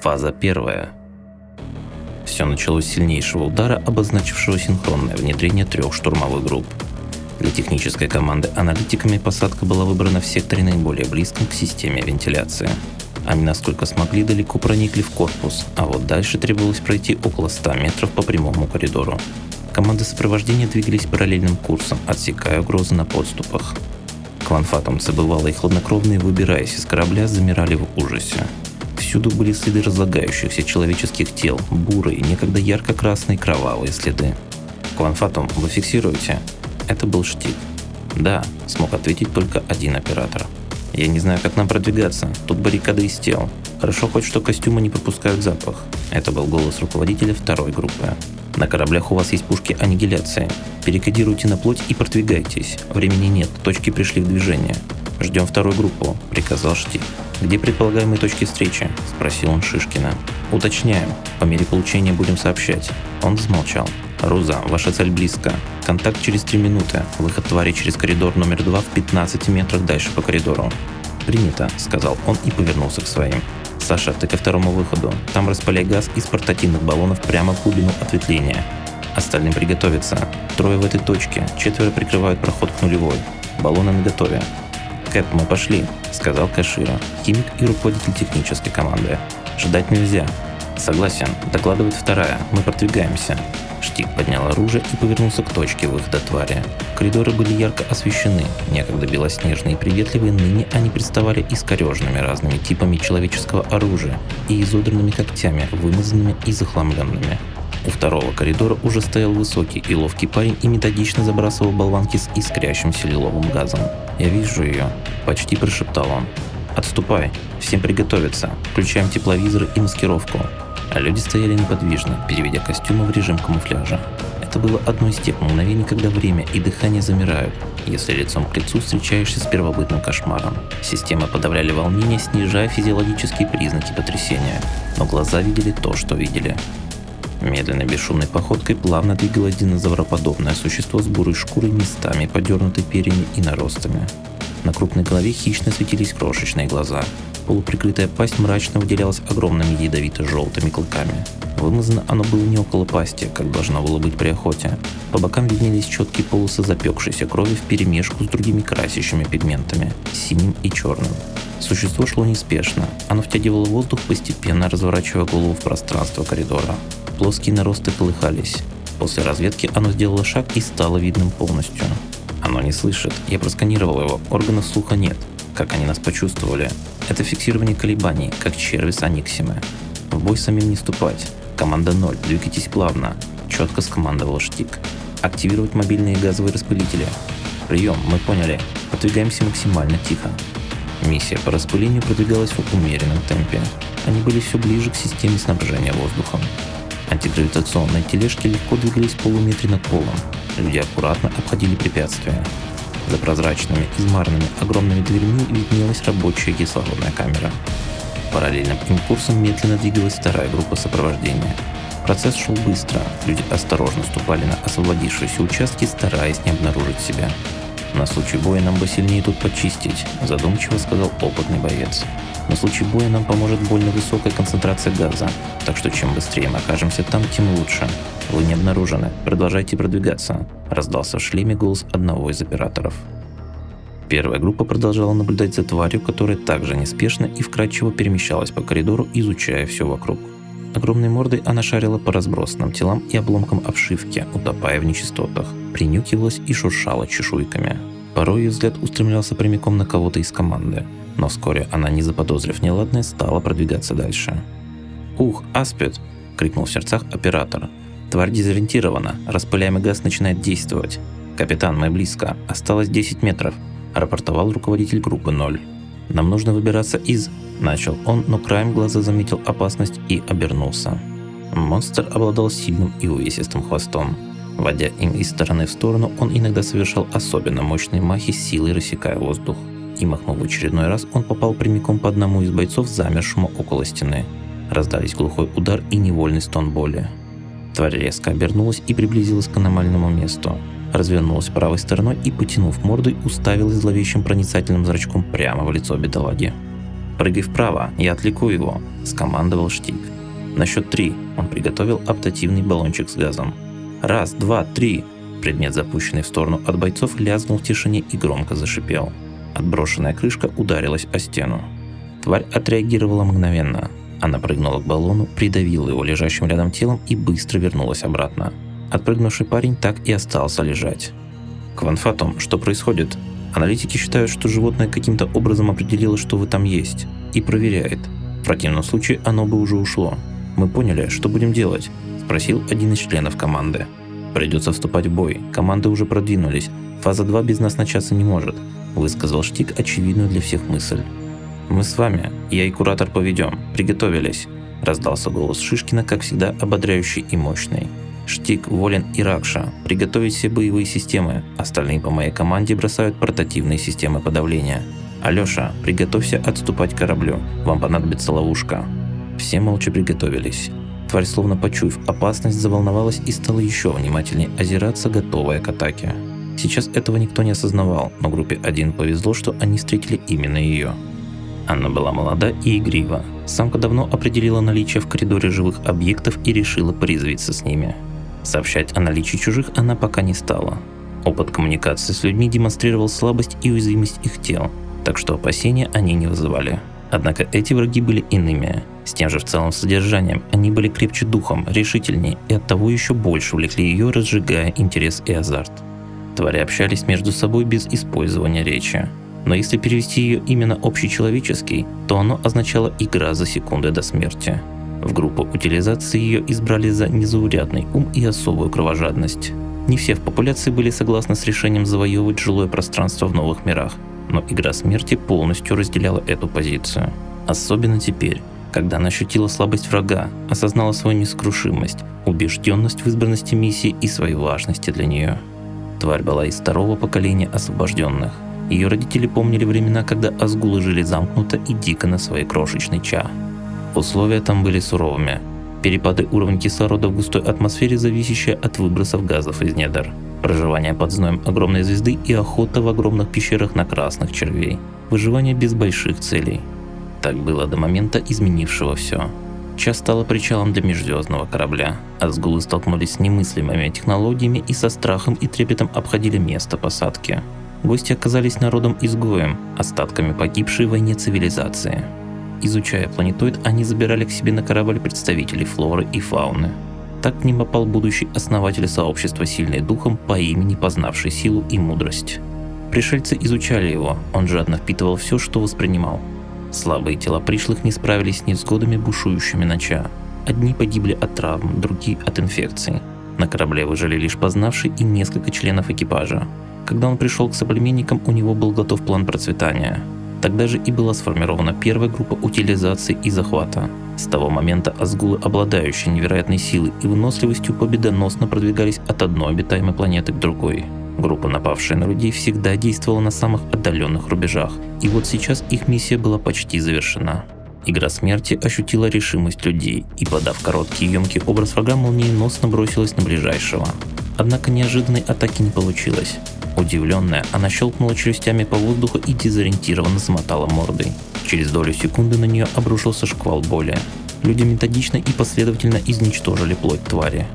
Фаза первая. Все началось с сильнейшего удара, обозначившего синхронное внедрение трех штурмовых групп. Для технической команды аналитиками посадка была выбрана в секторе наиболее близком к системе вентиляции. Они насколько смогли далеко проникли в корпус, а вот дальше требовалось пройти около 100 метров по прямому коридору. Команды сопровождения двигались параллельным курсом, отсекая угрозы на подступах. Кванфатомцы бывалые и хладнокровные, выбираясь из корабля, замирали в ужасе. Всюду были следы разлагающихся человеческих тел, бурые, некогда ярко-красные кровавые следы. «Кванфатум, вы фиксируете?» Это был штик. «Да», смог ответить только один оператор. «Я не знаю, как нам продвигаться. Тут баррикады из тел. Хорошо хоть, что костюмы не пропускают запах». Это был голос руководителя второй группы. На кораблях у вас есть пушки аннигиляции. Перекодируйте на плоть и продвигайтесь. Времени нет, точки пришли в движение. Ждем вторую группу, приказал Штик. «Где предполагаемые точки встречи?» – спросил он Шишкина. «Уточняем. По мере получения будем сообщать». Он замолчал. «Руза, ваша цель близко. Контакт через 3 минуты. Выход твари через коридор номер 2 в 15 метрах дальше по коридору». «Принято», – сказал он и повернулся к своим. Саша, ты ко второму выходу. Там распыляй газ из портативных баллонов прямо в глубину ответвления. Остальным приготовиться. Трое в этой точке, четверо прикрывают проход к нулевой. Баллоны на готове. «Кэп, мы пошли», — сказал Кашира, химик и руководитель технической команды. «Ждать нельзя». «Согласен. Докладывает вторая. Мы продвигаемся». Штик поднял оружие и повернулся к точке выхода твари. Коридоры были ярко освещены, некогда белоснежные и приветливые, ныне они представали искореженными разными типами человеческого оружия и изодранными когтями, вымазанными и захламленными. У второго коридора уже стоял высокий и ловкий парень и методично забрасывал болванки с искрящимся лиловым газом. «Я вижу ее», – почти прошептал он. «Отступай, всем приготовиться, включаем тепловизоры и маскировку а люди стояли неподвижно, переведя костюмы в режим камуфляжа. Это было одно из тех мгновений, когда время и дыхание замирают, если лицом к лицу встречаешься с первобытным кошмаром. Системы подавляли волнение, снижая физиологические признаки потрясения, но глаза видели то, что видели. Медленной бесшумной походкой плавно двигалось динозавроподобное существо с бурой шкурой, местами подернутой перьями и наростами. На крупной голове хищно светились крошечные глаза, Полуприкрытая пасть мрачно выделялась огромными ядовито-желтыми клыками. Вымазано оно было не около пасти, как должно было быть при охоте. По бокам виднелись четкие полосы запекшейся крови в перемешку с другими красящими пигментами, синим и черным. Существо шло неспешно. Оно втягивало воздух, постепенно разворачивая голову в пространство коридора. Плоские наросты колыхались. После разведки оно сделало шаг и стало видным полностью. Оно не слышит. Я просканировал его. Органов слуха нет. Как они нас почувствовали? Это фиксирование колебаний, как черви с Аниксимы. В бой самим не ступать. Команда 0, двигайтесь плавно. Четко скомандовал Штик. Активировать мобильные газовые распылители. Прием, мы поняли. Подвигаемся максимально тихо. Миссия по распылению продвигалась в умеренном темпе. Они были все ближе к системе снабжения воздухом. Антигравитационные тележки легко двигались полуметре над полом. Люди аккуратно обходили препятствия. За прозрачными, измарными огромными дверьми виднелась рабочая кислородная камера. Параллельным импульсом медленно двигалась вторая группа сопровождения. Процесс шел быстро, люди осторожно ступали на освободившиеся участки, стараясь не обнаружить себя. «На случай боя нам бы сильнее тут почистить», – задумчиво сказал опытный боец. «На случай боя нам поможет больно высокая концентрация газа, так что чем быстрее мы окажемся там, тем лучше. Вы не обнаружены, продолжайте продвигаться», – раздался в шлеме голос одного из операторов. Первая группа продолжала наблюдать за тварью, которая также неспешно и вкрадчиво перемещалась по коридору, изучая все вокруг. Огромной мордой она шарила по разбросанным телам и обломкам обшивки, утопая в нечистотах, принюкивалась и шуршала чешуйками. Порой ее взгляд устремлялся прямиком на кого-то из команды, но вскоре она, не заподозрив неладное, стала продвигаться дальше. «Ух, Аспид!» – крикнул в сердцах оператор. Тварь дезориентирована, распыляемый газ начинает действовать. «Капитан, мы близко, осталось 10 метров», – рапортовал руководитель группы 0. «Нам нужно выбираться из...» – начал он, но краем глаза заметил опасность и обернулся. Монстр обладал сильным и увесистым хвостом. Водя им из стороны в сторону, он иногда совершал особенно мощные махи силой рассекая воздух. И махнув в очередной раз, он попал прямиком по одному из бойцов, замершему около стены. Раздались глухой удар и невольный стон боли. Тварь резко обернулась и приблизилась к аномальному месту. Развернулась правой стороной и, потянув мордой, уставилась зловещим проницательным зрачком прямо в лицо бедолаги. «Прыгай вправо, я отвлеку его», – скомандовал Штик. На счет три он приготовил оптативный баллончик с газом. Раз, два, три. Предмет, запущенный в сторону от бойцов, лязнул в тишине и громко зашипел. Отброшенная крышка ударилась о стену. Тварь отреагировала мгновенно. Она прыгнула к баллону, придавила его лежащим рядом телом и быстро вернулась обратно. Отпрыгнувший парень так и остался лежать. Кванфатум, что происходит? Аналитики считают, что животное каким-то образом определило, что вы там есть, и проверяет. В противном случае оно бы уже ушло. Мы поняли, что будем делать? Спросил один из членов команды. Придется вступать в бой. Команды уже продвинулись. Фаза 2 без нас начаться не может. Высказал Штик очевидную для всех мысль. Мы с вами, я и куратор поведем. Приготовились. Раздался голос Шишкина, как всегда, ободряющий и мощный. Штик, Волин и Ракша. Приготовить все боевые системы. Остальные по моей команде бросают портативные системы подавления. Алёша, приготовься отступать к кораблю. Вам понадобится ловушка. Все молча приготовились. Тварь, словно почуяв опасность, заволновалась и стала еще внимательнее озираться, готовая к атаке. Сейчас этого никто не осознавал, но группе 1 повезло, что они встретили именно ее. Анна была молода и игрива. Самка давно определила наличие в коридоре живых объектов и решила порезвиться с ними. Сообщать о наличии чужих она пока не стала. Опыт коммуникации с людьми демонстрировал слабость и уязвимость их тел, так что опасения они не вызывали. Однако эти враги были иными. С тем же в целом содержанием они были крепче духом, решительнее и оттого еще больше увлекли ее, разжигая интерес и азарт. Твари общались между собой без использования речи. Но если перевести ее именно общечеловеческий, то оно означало игра за секунды до смерти. В группу утилизации ее избрали за незаурядный ум и особую кровожадность. Не все в популяции были согласны с решением завоевывать жилое пространство в новых мирах, но игра смерти полностью разделяла эту позицию. Особенно теперь, когда она ощутила слабость врага, осознала свою нескрушимость, убежденность в избранности миссии и своей важности для нее. Тварь была из второго поколения освобожденных. Ее родители помнили времена, когда азгулы жили замкнуто и дико на своей крошечной ча. Условия там были суровыми. Перепады уровня кислорода в густой атмосфере, зависящие от выбросов газов из недр. Проживание под зноем огромной звезды и охота в огромных пещерах на красных червей. Выживание без больших целей. Так было до момента изменившего все. Час стала причалом для межзвездного корабля. Азгулы столкнулись с немыслимыми технологиями и со страхом и трепетом обходили место посадки. Гости оказались народом-изгоем, остатками погибшей в войне цивилизации. Изучая планетоид, они забирали к себе на корабль представителей флоры и фауны. Так к ним попал будущий основатель сообщества «Сильный духом» по имени познавший силу и мудрость. Пришельцы изучали его, он жадно впитывал все, что воспринимал. Слабые тела пришлых не справились с невзгодами, бушующими ноча. Одни погибли от травм, другие от инфекций. На корабле выжили лишь познавший и несколько членов экипажа. Когда он пришел к соплеменникам, у него был готов план процветания – Тогда же и была сформирована первая группа утилизации и захвата. С того момента азгулы, обладающие невероятной силой и выносливостью, победоносно продвигались от одной обитаемой планеты к другой. Группа, напавшая на людей, всегда действовала на самых отдаленных рубежах, и вот сейчас их миссия была почти завершена. Игра смерти ощутила решимость людей и, подав короткий и емкий образ врага, молниеносно бросилась на ближайшего. Однако неожиданной атаки не получилось. Удивленная, она щелкнула челюстями по воздуху и дезориентированно замотала мордой. Через долю секунды на нее обрушился шквал боли. Люди методично и последовательно изничтожили плоть твари.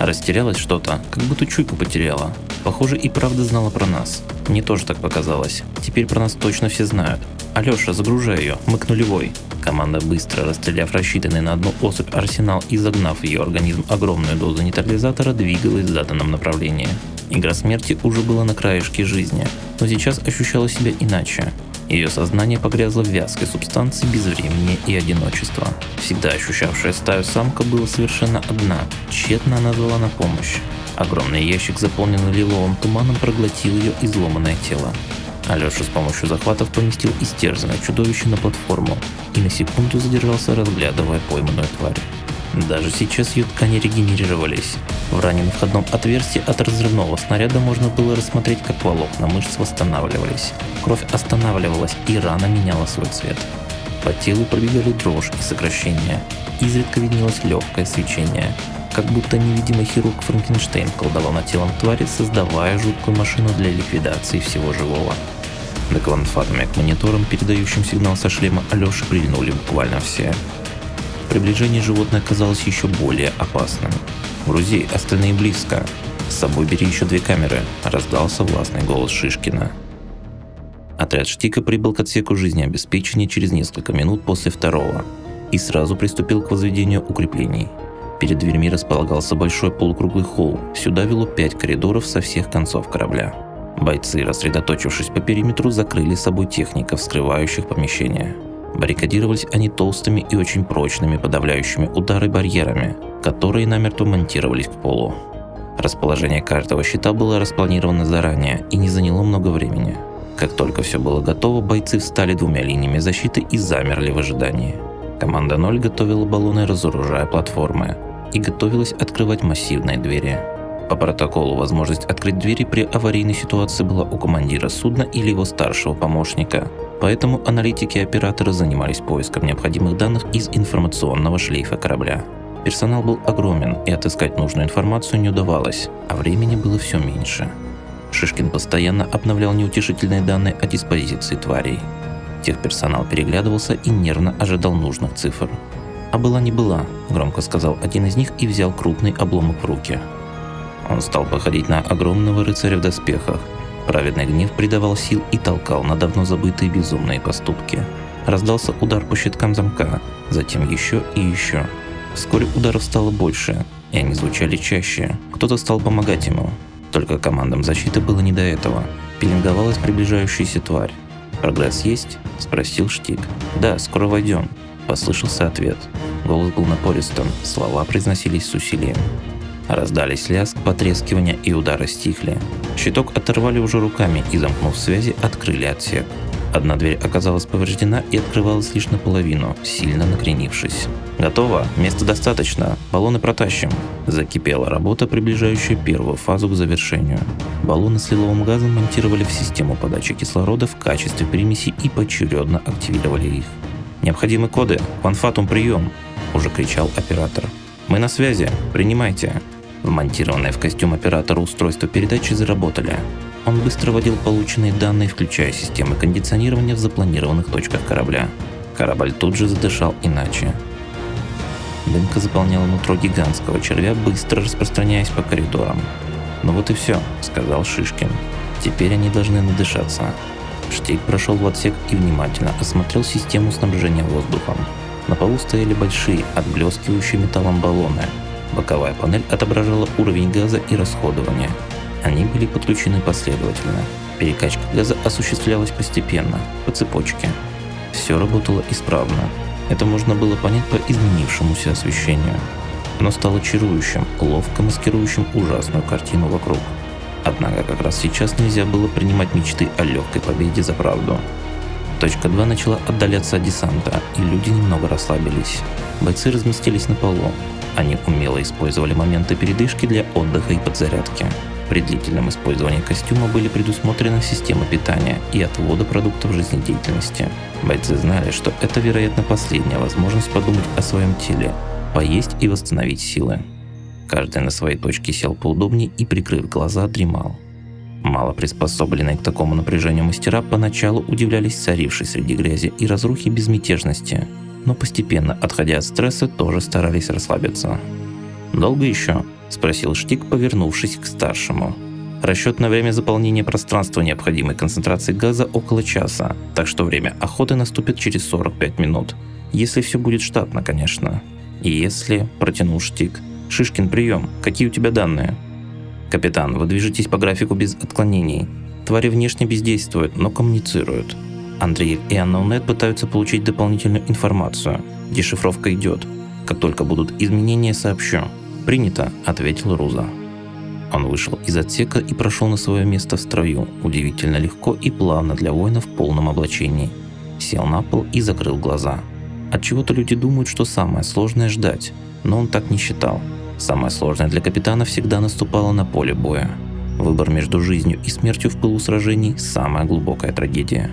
Растерялась что-то, как будто чуйку потеряла. Похоже, и правда знала про нас. Мне тоже так показалось. Теперь про нас точно все знают. Алёша, загружай ее, мы к нулевой. Команда, быстро расстреляв рассчитанный на одну особь арсенал и загнав в ее организм огромную дозу нейтрализатора, двигалась в заданном направлении. Игра смерти уже была на краешке жизни, но сейчас ощущала себя иначе. Ее сознание погрязло в вязкой субстанции безвремени и одиночества. Всегда ощущавшая стаю самка была совершенно одна, тщетно она звала на помощь. Огромный ящик, заполненный лиловым туманом, проглотил ее изломанное тело. Алеша с помощью захватов поместил истерзанное чудовище на платформу и на секунду задержался, разглядывая пойманную тварь. Даже сейчас ее ткани регенерировались. В раненом входном отверстии от разрывного снаряда можно было рассмотреть, как волокна мышц восстанавливались. Кровь останавливалась и рана меняла свой цвет. По телу пробегали дрожь и сокращение. Изредка виднелось легкое свечение. Как будто невидимый хирург Франкенштейн колдовал над телом твари, создавая жуткую машину для ликвидации всего живого. На квантфатами к мониторам, передающим сигнал со шлема Алёши, прильнули буквально все. Приближение животное оказалось еще более опасным. «Грузи, остальные близко. С собой бери еще две камеры», – раздался властный голос Шишкина. Отряд Штика прибыл к отсеку жизнеобеспечения через несколько минут после второго и сразу приступил к возведению укреплений. Перед дверьми располагался большой полукруглый холл, сюда вело пять коридоров со всех концов корабля. Бойцы, рассредоточившись по периметру, закрыли собой техников, скрывающих помещение. Баррикадировались они толстыми и очень прочными подавляющими удары барьерами, которые намертво монтировались к полу. Расположение каждого щита было распланировано заранее и не заняло много времени – как только все было готово, бойцы встали двумя линиями защиты и замерли в ожидании. Команда 0 готовила баллоны, разоружая платформы, и готовилась открывать массивные двери. По протоколу возможность открыть двери при аварийной ситуации была у командира судна или его старшего помощника, поэтому аналитики и операторы занимались поиском необходимых данных из информационного шлейфа корабля. Персонал был огромен, и отыскать нужную информацию не удавалось, а времени было все меньше. Шишкин постоянно обновлял неутешительные данные о диспозиции тварей. Техперсонал переглядывался и нервно ожидал нужных цифр. «А была не была», – громко сказал один из них и взял крупный обломок в руки. Он стал походить на огромного рыцаря в доспехах. Праведный гнев придавал сил и толкал на давно забытые безумные поступки. Раздался удар по щиткам замка, затем еще и еще. Вскоре ударов стало больше, и они звучали чаще. Кто-то стал помогать ему, только командам защиты было не до этого. Пеленговалась приближающаяся тварь. «Прогресс есть?» – спросил Штик. «Да, скоро войдем», – послышался ответ. Голос был напористым, слова произносились с усилием. Раздались лязг, потрескивания и удары стихли. Щиток оторвали уже руками и, замкнув связи, открыли отсек. Одна дверь оказалась повреждена и открывалась лишь наполовину, сильно накренившись. «Готово, места достаточно, баллоны протащим», Закипела работа, приближающая первую фазу к завершению. Баллоны с лиловым газом монтировали в систему подачи кислорода в качестве примеси и поочередно активировали их. «Необходимы коды! Конфатум прием!» – уже кричал оператор. «Мы на связи! Принимайте!» Вмонтированные в костюм оператора устройства передачи заработали. Он быстро вводил полученные данные, включая системы кондиционирования в запланированных точках корабля. Корабль тут же задышал иначе. Дымка заполняла нутро гигантского червя, быстро распространяясь по коридорам. «Ну вот и все», — сказал Шишкин. «Теперь они должны надышаться». Штейк прошел в отсек и внимательно осмотрел систему снабжения воздухом. На полу стояли большие, отблескивающие металлом баллоны. Боковая панель отображала уровень газа и расходования. Они были подключены последовательно. Перекачка газа осуществлялась постепенно, по цепочке. Все работало исправно, это можно было понять по изменившемуся освещению. Оно стало чарующим, ловко маскирующим ужасную картину вокруг. Однако как раз сейчас нельзя было принимать мечты о легкой победе за правду. Точка 2 начала отдаляться от десанта, и люди немного расслабились. Бойцы разместились на полу. Они умело использовали моменты передышки для отдыха и подзарядки. При длительном использовании костюма были предусмотрены системы питания и отвода продуктов жизнедеятельности. Бойцы знали, что это, вероятно, последняя возможность подумать о своем теле, поесть и восстановить силы. Каждый на своей точке сел поудобнее и, прикрыв глаза, дремал. Мало приспособленные к такому напряжению мастера поначалу удивлялись царившей среди грязи и разрухи безмятежности, но постепенно, отходя от стресса, тоже старались расслабиться. «Долго еще?» – спросил Штик, повернувшись к старшему. Расчетное время заполнения пространства необходимой концентрации газа около часа, так что время охоты наступит через 45 минут. Если все будет штатно, конечно. И если, протянул Штик, Шишкин, прием, какие у тебя данные? Капитан, вы движетесь по графику без отклонений. Твари внешне бездействуют, но коммуницируют. Андрей и Аннаунет пытаются получить дополнительную информацию. Дешифровка идет. Как только будут изменения, сообщу. «Принято», — ответил Руза. Он вышел из отсека и прошел на свое место в строю, удивительно легко и плавно для воина в полном облачении. Сел на пол и закрыл глаза. От чего то люди думают, что самое сложное ждать, но он так не считал. Самое сложное для капитана всегда наступало на поле боя. Выбор между жизнью и смертью в пылу сражений – самая глубокая трагедия.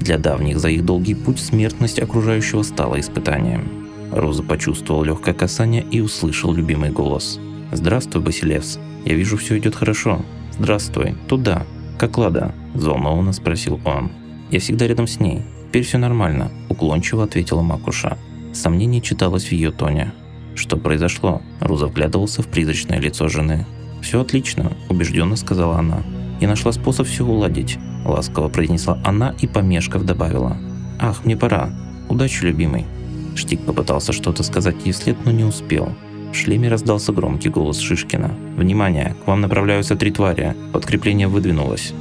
Для давних за их долгий путь смертность окружающего стала испытанием. Роза почувствовал легкое касание и услышал любимый голос. «Здравствуй, Басилевс. Я вижу, все идет хорошо. Здравствуй. Туда. Как лада?» – взволнованно спросил он. Я всегда рядом с ней. Теперь все нормально», – уклончиво ответила Макуша. Сомнение читалось в ее тоне. Что произошло? Руза вглядывался в призрачное лицо жены. «Все отлично», – убежденно сказала она. «Я нашла способ все уладить», – ласково произнесла она и, помешков, добавила. «Ах, мне пора. Удачи, любимый». Штик попытался что-то сказать ей вслед, но не успел. В шлеме раздался громкий голос Шишкина. «Внимание! К вам направляются три твари. Подкрепление выдвинулось».